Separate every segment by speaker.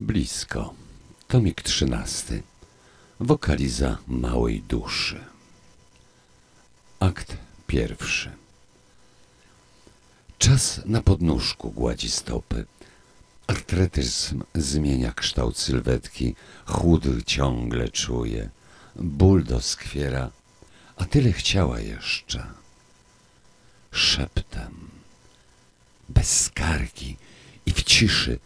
Speaker 1: Blisko. Tomik trzynasty. Wokaliza małej duszy. Akt pierwszy. Czas na podnóżku gładzi stopy. Artretyzm zmienia kształt sylwetki. Chłód ciągle czuje. Ból doskwiera, a tyle chciała jeszcze. Szeptem, bez skargi i w ciszy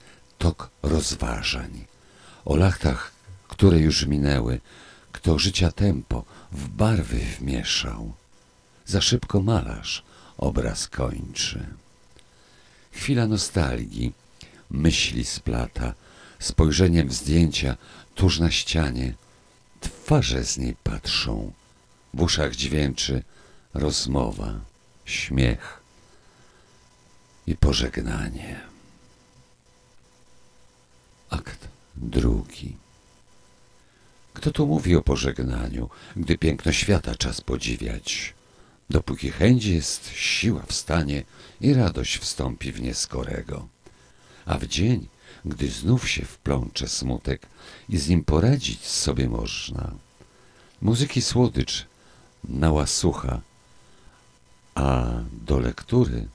Speaker 1: tok rozważań. O lachtach, które już minęły, kto życia tempo w barwy wmieszał. Za szybko malarz obraz kończy. Chwila nostalgii, myśli splata, spojrzeniem w zdjęcia tuż na ścianie. Twarze z niej patrzą, w uszach dźwięczy rozmowa, śmiech i pożegnanie. Akt drugi. Kto tu mówi o pożegnaniu, gdy piękno świata czas podziwiać? Dopóki chęć jest, siła wstanie i radość wstąpi w nieskorego. A w dzień, gdy znów się wplącze smutek i z nim poradzić sobie można. Muzyki słodycz, nała sucha, a do lektury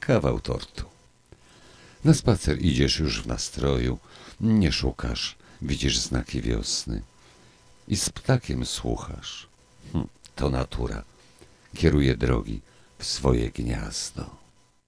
Speaker 1: kawał tortu. Na spacer idziesz już w nastroju, nie szukasz, widzisz znaki wiosny i z ptakiem słuchasz. Hm, to natura kieruje drogi w swoje gniazdo.